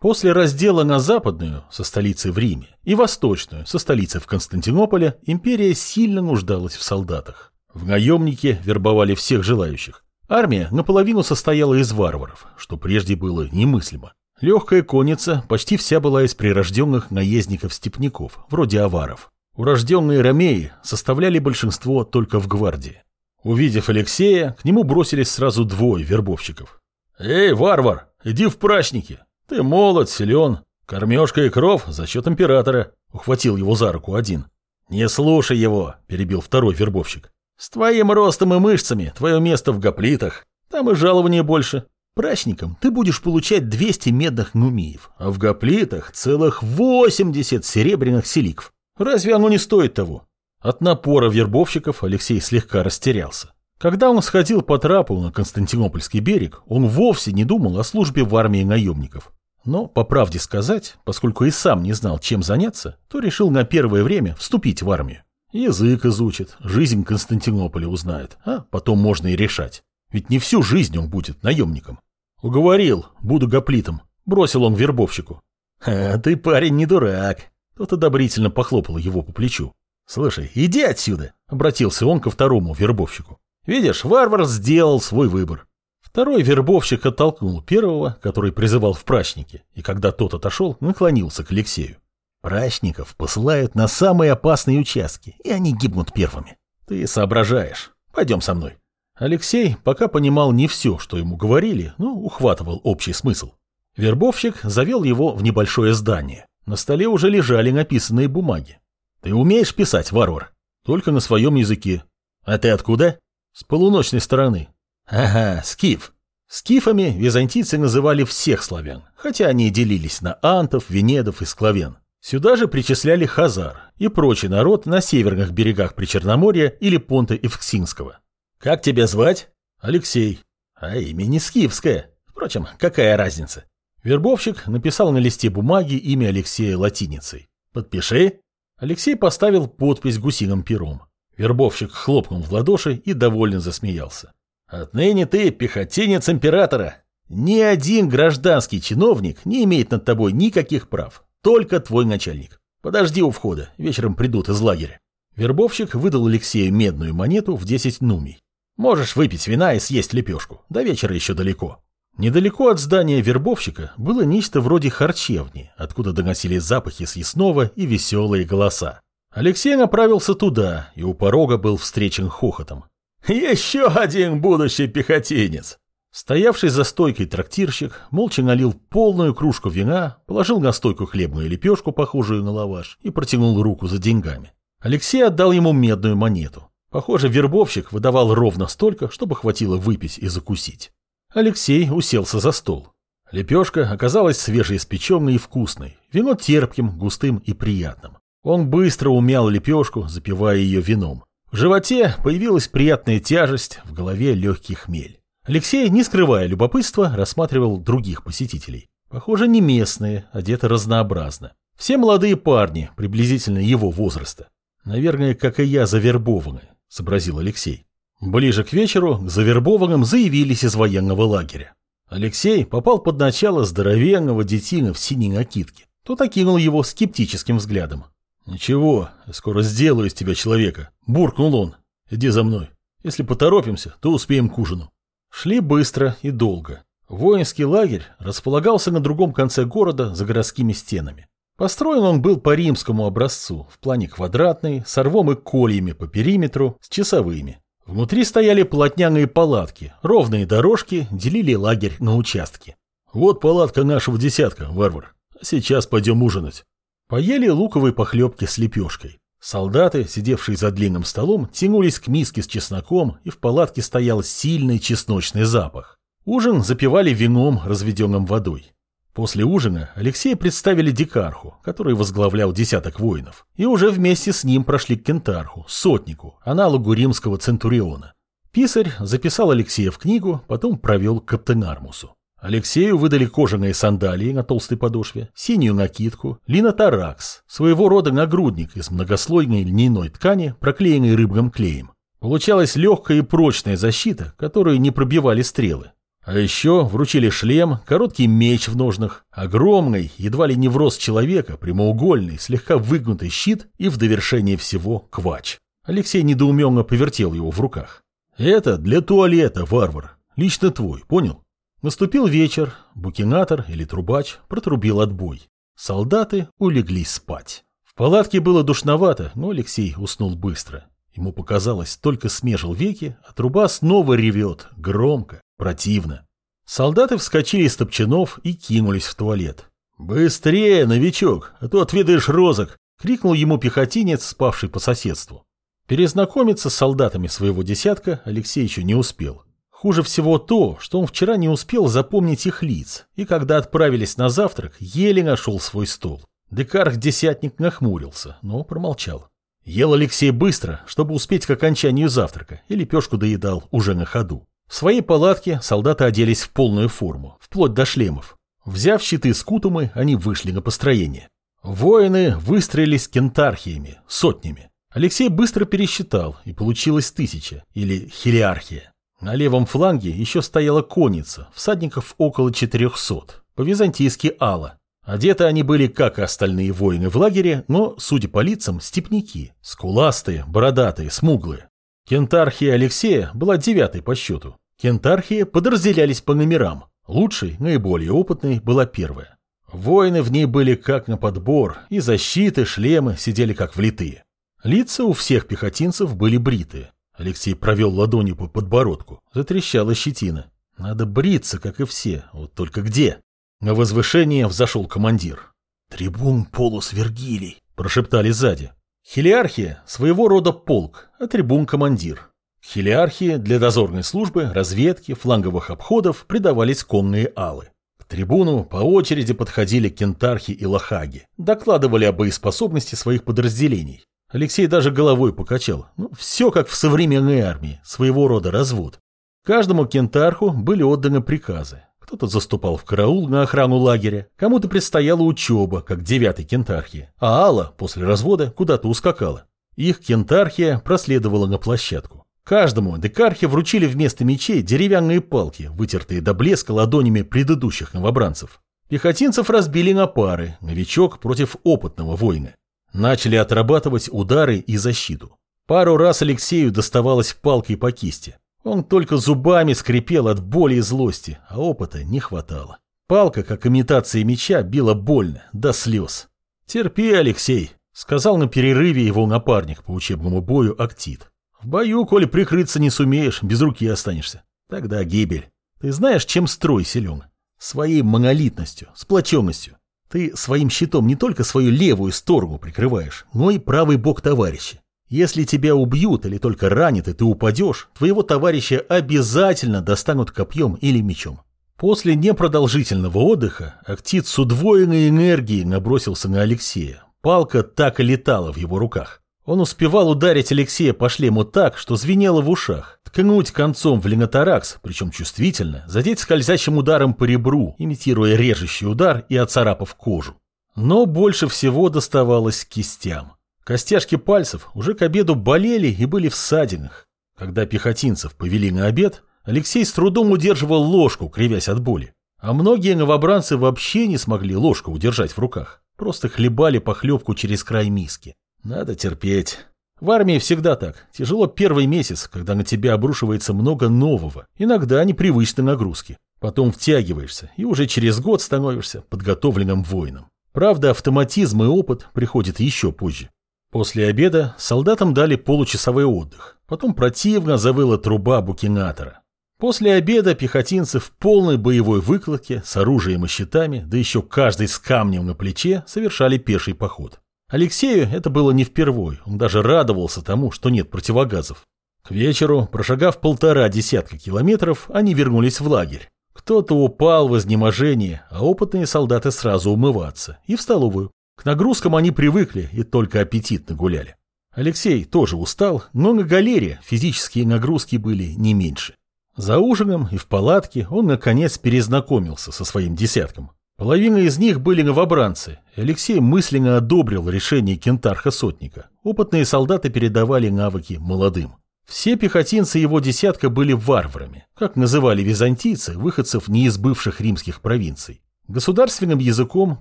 После раздела на западную, со столицей в Риме, и восточную, со столицей в Константинополе, империя сильно нуждалась в солдатах. В наемники вербовали всех желающих. Армия наполовину состояла из варваров, что прежде было немыслимо. Легкая конница почти вся была из прирожденных наездников-степняков, вроде аваров. Урожденные ромеи составляли большинство только в гвардии. Увидев Алексея, к нему бросились сразу двое вербовщиков. «Эй, варвар, иди в прачники! Ты молод, силен, кормежка и кров за счет императора!» Ухватил его за руку один. «Не слушай его!» – перебил второй вербовщик. «С твоим ростом и мышцами твое место в гоплитах. Там и жалование больше. Прачником ты будешь получать 200 медных нумиев, а в гоплитах целых 80 серебряных селиков. Разве оно не стоит того? От напора вербовщиков Алексей слегка растерялся. Когда он сходил по трапу на Константинопольский берег, он вовсе не думал о службе в армии наемников. Но, по правде сказать, поскольку и сам не знал, чем заняться, то решил на первое время вступить в армию. Язык изучит, жизнь Константинополя узнает, а потом можно и решать. Ведь не всю жизнь он будет наемником. Уговорил, буду гоплитом, бросил он вербовщику. А ты, парень, не дурак. Тот одобрительно похлопал его по плечу. «Слушай, иди отсюда!» — обратился он ко второму вербовщику. «Видишь, варвар сделал свой выбор». Второй вербовщик оттолкнул первого, который призывал в прачники, и когда тот отошел, наклонился к Алексею. «Прачников посылают на самые опасные участки, и они гибнут первыми. Ты соображаешь. Пойдем со мной». Алексей пока понимал не все, что ему говорили, но ухватывал общий смысл. Вербовщик завел его в небольшое здание. На столе уже лежали написанные бумаги. Ты умеешь писать, варвар? Только на своем языке. А ты откуда? С полуночной стороны. Ага, скиф. Скифами византийцы называли всех славян, хотя они делились на антов, венедов и склавен. Сюда же причисляли хазар и прочий народ на северных берегах Причерноморья или Понта Евксинского. Как тебя звать? Алексей. А имя не скифское. Впрочем, какая разница? Вербовщик написал на листе бумаги имя Алексея латиницей. «Подпиши». Алексей поставил подпись гусиным пером. Вербовщик хлопнул в ладоши и довольно засмеялся. «Отныне ты пехотинец императора. Ни один гражданский чиновник не имеет над тобой никаких прав. Только твой начальник. Подожди у входа, вечером придут из лагеря». Вербовщик выдал Алексею медную монету в 10 нумий. «Можешь выпить вина и съесть лепешку. До вечера еще далеко». Недалеко от здания вербовщика было нечто вроде харчевни, откуда доносились запахи съестного и веселые голоса. Алексей направился туда, и у порога был встречен хохотом. «Еще один будущий пехотинец!» Стоявший за стойкой трактирщик молча налил полную кружку вина, положил на стойку хлебную лепешку, похожую на лаваш, и протянул руку за деньгами. Алексей отдал ему медную монету. Похоже, вербовщик выдавал ровно столько, чтобы хватило выпить и закусить. Алексей уселся за стол. Лепешка оказалась свежеиспеченной и вкусной, вино терпким, густым и приятным. Он быстро умял лепешку, запивая ее вином. В животе появилась приятная тяжесть, в голове легкий хмель. Алексей, не скрывая любопытства, рассматривал других посетителей. Похоже, не местные, одеты разнообразно. Все молодые парни, приблизительно его возраста. Наверное, как и я, завербованы, сообразил Алексей. Ближе к вечеру к завербованным заявились из военного лагеря. Алексей попал под начало здоровенного детина в синей накидке. Тот окинул его скептическим взглядом. «Ничего, скоро сделаю из тебя человека», – буркнул он. «Иди за мной. Если поторопимся, то успеем к ужину». Шли быстро и долго. Воинский лагерь располагался на другом конце города за городскими стенами. Построен он был по римскому образцу, в плане квадратный, с рвом и кольями по периметру, с часовыми. Внутри стояли плотняные палатки, ровные дорожки делили лагерь на участки. Вот палатка нашего десятка, варвар. Сейчас пойдем ужинать. Поели луковые похлебки с лепешкой. Солдаты, сидевшие за длинным столом, тянулись к миске с чесноком, и в палатке стоял сильный чесночный запах. Ужин запивали вином, разведенным водой. После ужина Алексея представили дикарху, который возглавлял десяток воинов, и уже вместе с ним прошли к кентарху, сотнику, аналогу римского центуриона. Писарь записал Алексея в книгу, потом провел к каптенармусу. Алексею выдали кожаные сандалии на толстой подошве, синюю накидку, линотаракс, своего рода нагрудник из многослойной льняной ткани, проклеенной рыбным клеем. Получалась легкая и прочная защита, которую не пробивали стрелы. А еще вручили шлем, короткий меч в ножнах, огромный, едва ли не в рост человека, прямоугольный, слегка выгнутый щит и в довершение всего квач. Алексей недоуменно повертел его в руках. «Это для туалета, варвар. Лично твой, понял?» Наступил вечер, букинатор или трубач протрубил отбой. Солдаты улеглись спать. В палатке было душновато, но Алексей уснул быстро. Ему показалось, только смежил веки, а труба снова ревет, громко, противно. Солдаты вскочили из топчанов и кинулись в туалет. «Быстрее, новичок, а то отведаешь розок!» — крикнул ему пехотинец, спавший по соседству. Перезнакомиться с солдатами своего десятка Алексей еще не успел. Хуже всего то, что он вчера не успел запомнить их лиц, и когда отправились на завтрак, еле нашел свой стол. Декарх-десятник нахмурился, но промолчал. Ел Алексей быстро, чтобы успеть к окончанию завтрака, и лепешку доедал уже на ходу. В своей палатке солдаты оделись в полную форму, вплоть до шлемов. Взяв щиты с кутумы, они вышли на построение. Воины выстроились кентархиями, сотнями. Алексей быстро пересчитал, и получилось тысяча, или хелиархия. На левом фланге еще стояла конница, всадников около четырехсот, по-византийски ала. Одеты они были, как и остальные воины в лагере, но, судя по лицам, степняки, скуластые, бородатые, смуглые. Кентархия Алексея была девятой по счету. Кентархии подразделялись по номерам. Лучшей, наиболее опытной, была первая. Воины в ней были как на подбор, и защиты, шлемы сидели как влитые. Лица у всех пехотинцев были бритые. Алексей провел ладонью по подбородку. Затрещала щетина. Надо бриться, как и все, вот только где? На возвышение взошел командир. «Трибун Полус Вергилий», – прошептали сзади. Хелиархия – своего рода полк, а трибун – командир. Хелиархии для дозорной службы, разведки, фланговых обходов придавались конные алы. К трибуну по очереди подходили кентархи и лохаги, докладывали о боеспособности своих подразделений. Алексей даже головой покачал. Ну, все как в современной армии, своего рода развод. Каждому кентарху были отданы приказы. Кто-то заступал в караул на охрану лагеря, кому-то предстояла учеба, как девятой кентархии, а Алла после развода куда-то ускакала. Их кентархия проследовала на площадку. Каждому декархе вручили вместо мечей деревянные палки, вытертые до блеска ладонями предыдущих новобранцев. Пехотинцев разбили на пары, новичок против опытного воина. Начали отрабатывать удары и защиту. Пару раз Алексею доставалось палкой по кисти. Он только зубами скрипел от боли и злости, а опыта не хватало. Палка, как имитация меча, била больно, до слез. «Терпи, Алексей», — сказал на перерыве его напарник по учебному бою Актит. «В бою, коли прикрыться не сумеешь, без руки останешься. Тогда гибель. Ты знаешь, чем строй силен? Своей монолитностью, сплоченностью. Ты своим щитом не только свою левую сторону прикрываешь, но и правый бок товарища. Если тебя убьют или только ранят, и ты упадешь, твоего товарища обязательно достанут копьем или мечом. После непродолжительного отдыха Актит с удвоенной энергией набросился на Алексея. Палка так и летала в его руках. Он успевал ударить Алексея по шлему так, что звенело в ушах, ткнуть концом в линоторакс, причем чувствительно, задеть скользящим ударом по ребру, имитируя режущий удар и оцарапав кожу. Но больше всего доставалось кистям. Костяшки пальцев уже к обеду болели и были в ссадинах. Когда пехотинцев повели на обед, Алексей с трудом удерживал ложку, кривясь от боли. А многие новобранцы вообще не смогли ложку удержать в руках. Просто хлебали похлебку через край миски. Надо терпеть. В армии всегда так. Тяжело первый месяц, когда на тебя обрушивается много нового, иногда непривычной нагрузки. Потом втягиваешься, и уже через год становишься подготовленным воином. Правда, автоматизм и опыт приходят еще позже. После обеда солдатам дали получасовой отдых. Потом противно завыла труба букинатора. После обеда пехотинцы в полной боевой выкладке с оружием и щитами, да еще каждый с камнем на плече, совершали пеший поход. Алексею это было не впервой, он даже радовался тому, что нет противогазов. К вечеру, прошагав полтора десятка километров, они вернулись в лагерь. Кто-то упал в изнеможение, а опытные солдаты сразу умываться и в столовую. К нагрузкам они привыкли и только аппетитно гуляли. Алексей тоже устал, но на галере физические нагрузки были не меньше. За ужином и в палатке он наконец перезнакомился со своим десятком. Половина из них были новобранцы, Алексей мысленно одобрил решение кентарха-сотника. Опытные солдаты передавали навыки молодым. Все пехотинцы его десятка были варварами, как называли византийцы, выходцев не из бывших римских провинций. Государственным языком,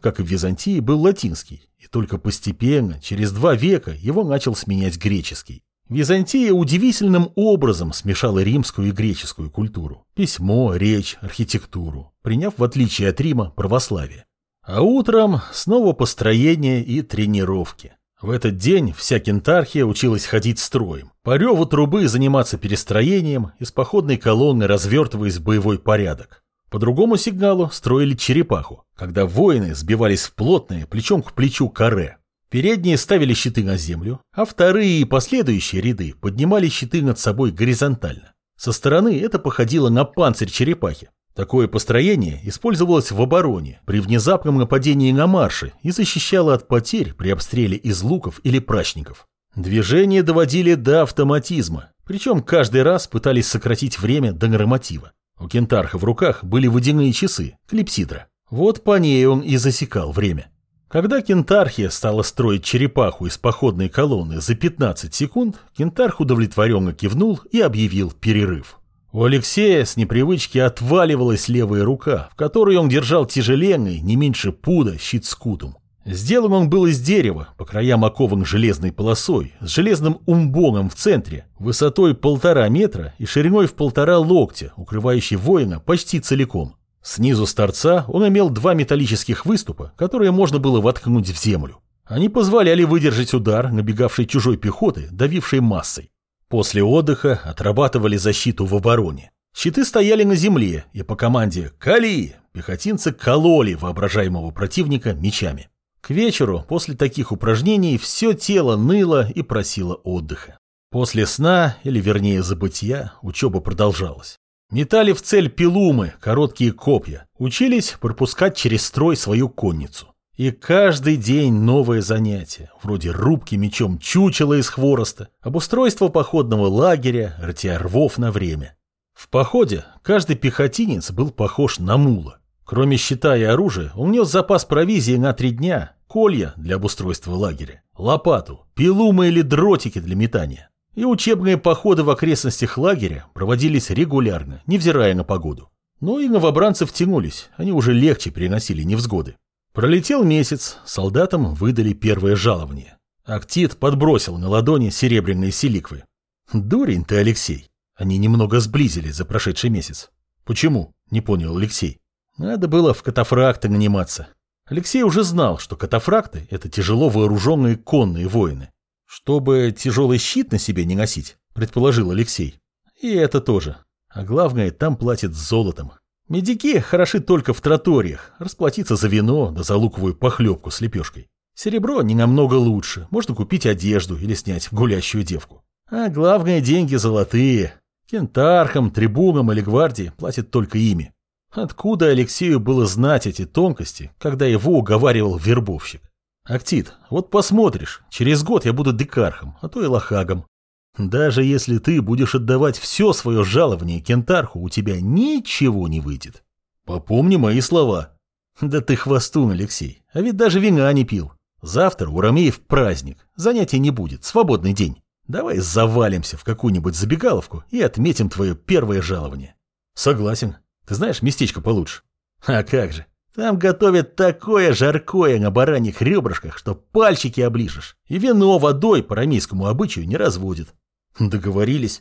как и в Византии, был латинский, и только постепенно, через два века, его начал сменять греческий. Византия удивительным образом смешала римскую и греческую культуру. Письмо, речь, архитектуру, приняв, в отличие от Рима, православие. А утром снова построение и тренировки. В этот день вся кентархия училась ходить строем, по реву трубы заниматься перестроением, из походной колонны развертываясь в боевой порядок. По другому сигналу строили черепаху, когда воины сбивались в плотное, плечом к плечу каре. Передние ставили щиты на землю, а вторые и последующие ряды поднимали щиты над собой горизонтально. Со стороны это походило на панцирь черепахи, Такое построение использовалось в обороне при внезапном нападении на марше и защищало от потерь при обстреле из луков или прачников. Движения доводили до автоматизма, причем каждый раз пытались сократить время до норматива. У кентарха в руках были водяные часы, клипсидра. Вот по ней он и засекал время. Когда кентархия стала строить черепаху из походной колонны за 15 секунд, кентарх удовлетворенно кивнул и объявил перерыв. У Алексея с непривычки отваливалась левая рука, в которой он держал тяжеленный, не меньше пуда, щит скутум. Сделан он был из дерева, по краям окован железной полосой, с железным умбоном в центре, высотой полтора метра и шириной в полтора локтя, укрывающий воина почти целиком. Снизу с торца он имел два металлических выступа, которые можно было воткнуть в землю. Они позволяли выдержать удар набегавшей чужой пехоты, давившей массой. После отдыха отрабатывали защиту в обороне. Щиты стояли на земле, и по команде «Кали!» пехотинцы кололи воображаемого противника мечами. К вечеру после таких упражнений все тело ныло и просило отдыха. После сна, или вернее забытия, учеба продолжалась. Метали в цель пилумы, короткие копья, учились пропускать через строй свою конницу. И каждый день новое занятие, вроде рубки мечом чучела из хвороста, обустройство походного лагеря, ртя рвов на время. В походе каждый пехотинец был похож на мула. Кроме щита и оружия, он нес запас провизии на три дня, колья для обустройства лагеря, лопату, пилумы или дротики для метания. И учебные походы в окрестностях лагеря проводились регулярно, невзирая на погоду. Но и новобранцы втянулись, они уже легче переносили невзгоды. Пролетел месяц, солдатам выдали первое жалование. Актит подбросил на ладони серебряные силиквы. «Дурень ты, Алексей!» Они немного сблизились за прошедший месяц. «Почему?» – не понял Алексей. «Надо было в катафракты наниматься». Алексей уже знал, что катафракты – это тяжело вооруженные конные воины. «Чтобы тяжелый щит на себе не носить», – предположил Алексей. «И это тоже. А главное, там платят золотом. Медики хороши только в троториях, расплатиться за вино да за луковую похлебку с лепешкой. Серебро не намного лучше, можно купить одежду или снять гулящую девку. А главное, деньги золотые. Кентархам, трибунам или гвардии платят только ими. Откуда Алексею было знать эти тонкости, когда его уговаривал вербовщик? Актит, вот посмотришь, через год я буду декархом, а то и лохагом. Даже если ты будешь отдавать все свое жалование кентарху, у тебя ничего не выйдет. Попомни мои слова. Да ты хвостун, Алексей, а ведь даже вина не пил. Завтра у Ромеев праздник, занятий не будет, свободный день. Давай завалимся в какую-нибудь забегаловку и отметим твое первое жалование. Согласен. Ты знаешь местечко получше? А как же. Там готовят такое жаркое на бараньих ребрышках, что пальчики оближешь. И вино водой по рамейскому обычаю не разводят. Договорились.